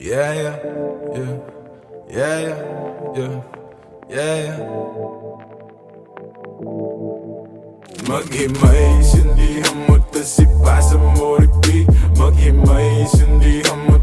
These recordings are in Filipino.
Yeah, yeah, yeah, yeah, yeah, yeah, yeah, yeah. Maghimay, sindihan mo to si Pasa Moripi Maghimay, sindihan mo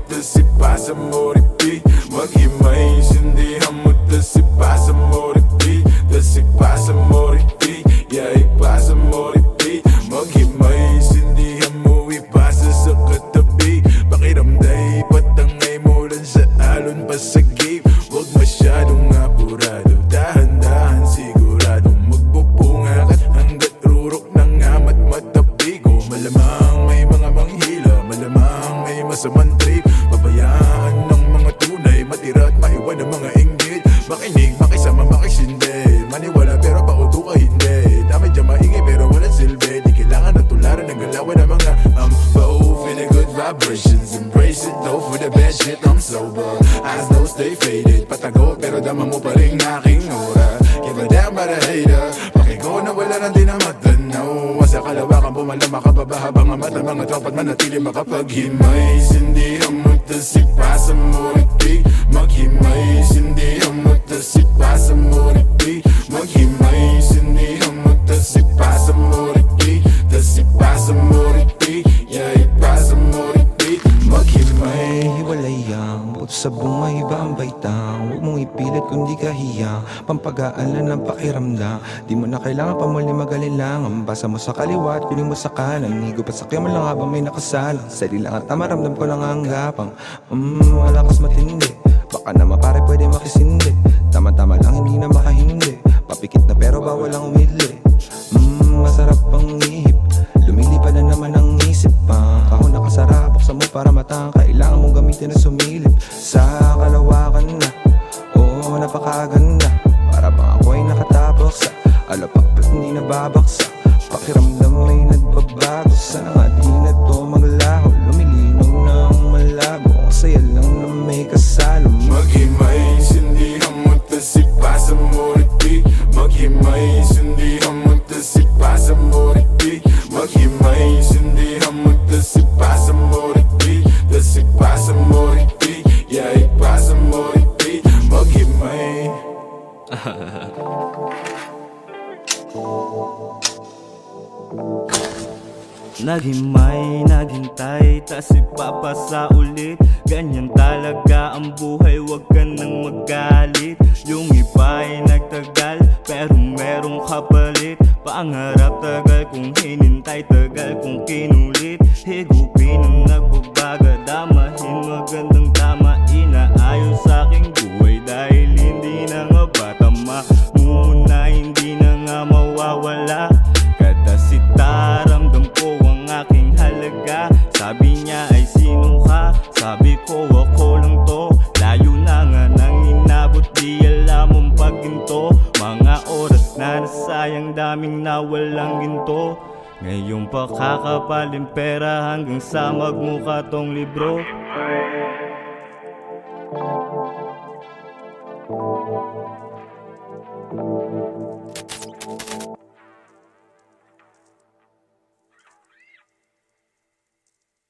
masamang trip Pabayaan ng mga tunay. Matira at maiwan ng mga inggit. Makinig, makisama, makisindi. Maniwala pero pauto ka hindi. Dami dyan maingay pero walang silbi. Di kailangan na tularan ng galawan ng mga oh, feeling good vibrations Embrace it though for the bad shit. I'm sober Eyes though stay faded. Patago pero dama mo pa rin aking aura. Give a damn about a hater. Pakigo na wala nang di na matanaw Sa kalawakan makababa Habang ang mata tropat manatili makapaghimay. Sindihan mo to si Pasa Moripi Maghimay Sindihan mo to si Pasa Moripi Maghimay Sindihan mo to si Pasa Moripi To si Pasa Moripi Yeah, ipasa Moripi Maghimay. Hiwalay ang sa ang baitang Huwag mong ipilit kung di ka hiyang Pampagaan lang ng pakiramdam Di mo na kailangan pa muli magalinlang Basa mo sa kaliwa at piling mo sa kanan. Higo pa sakya mo lang habang may nakasalang. Sali lang at tamaramdam ko lang ang gapang. Mmm, malakas matindi. Baka naman pare pwede makisindi. Tama-tama lang hindi na makahindi. Papikit na pero bawal lang umidli Mmm, masarap ang ihip Lumilipad na naman ang isip. Pa Kahon nakasara, buksan mo para matang Kailangan mong gamitin na sumilip. Sa nagbabago Sana di na to maglaho. Lumilinaw ng malabo. Ang saya lang na may kasalo. Maghimay, sindihan mo to si Pasa Moripi Maghimay, sindihan mo to si Pasa Moripi Maghimay, sindihan mo to si Pasa Moripi To si Pasa Moripi Yeah, ipasa Moripi Maghimay Naghimay, naghintay, tas ipapasa ulit Ganyan talaga ang buhay, wag ka nang magalit. Yung iba ay nagtagal, pero merong kapalit. Pangarap tagal kung hinintay, tagal kung kinulit. Higupin ang nagbabaga, damahin sayang daming nawalang ginto Ngayong pakakapaling pera hanggang sa magmukha tong libro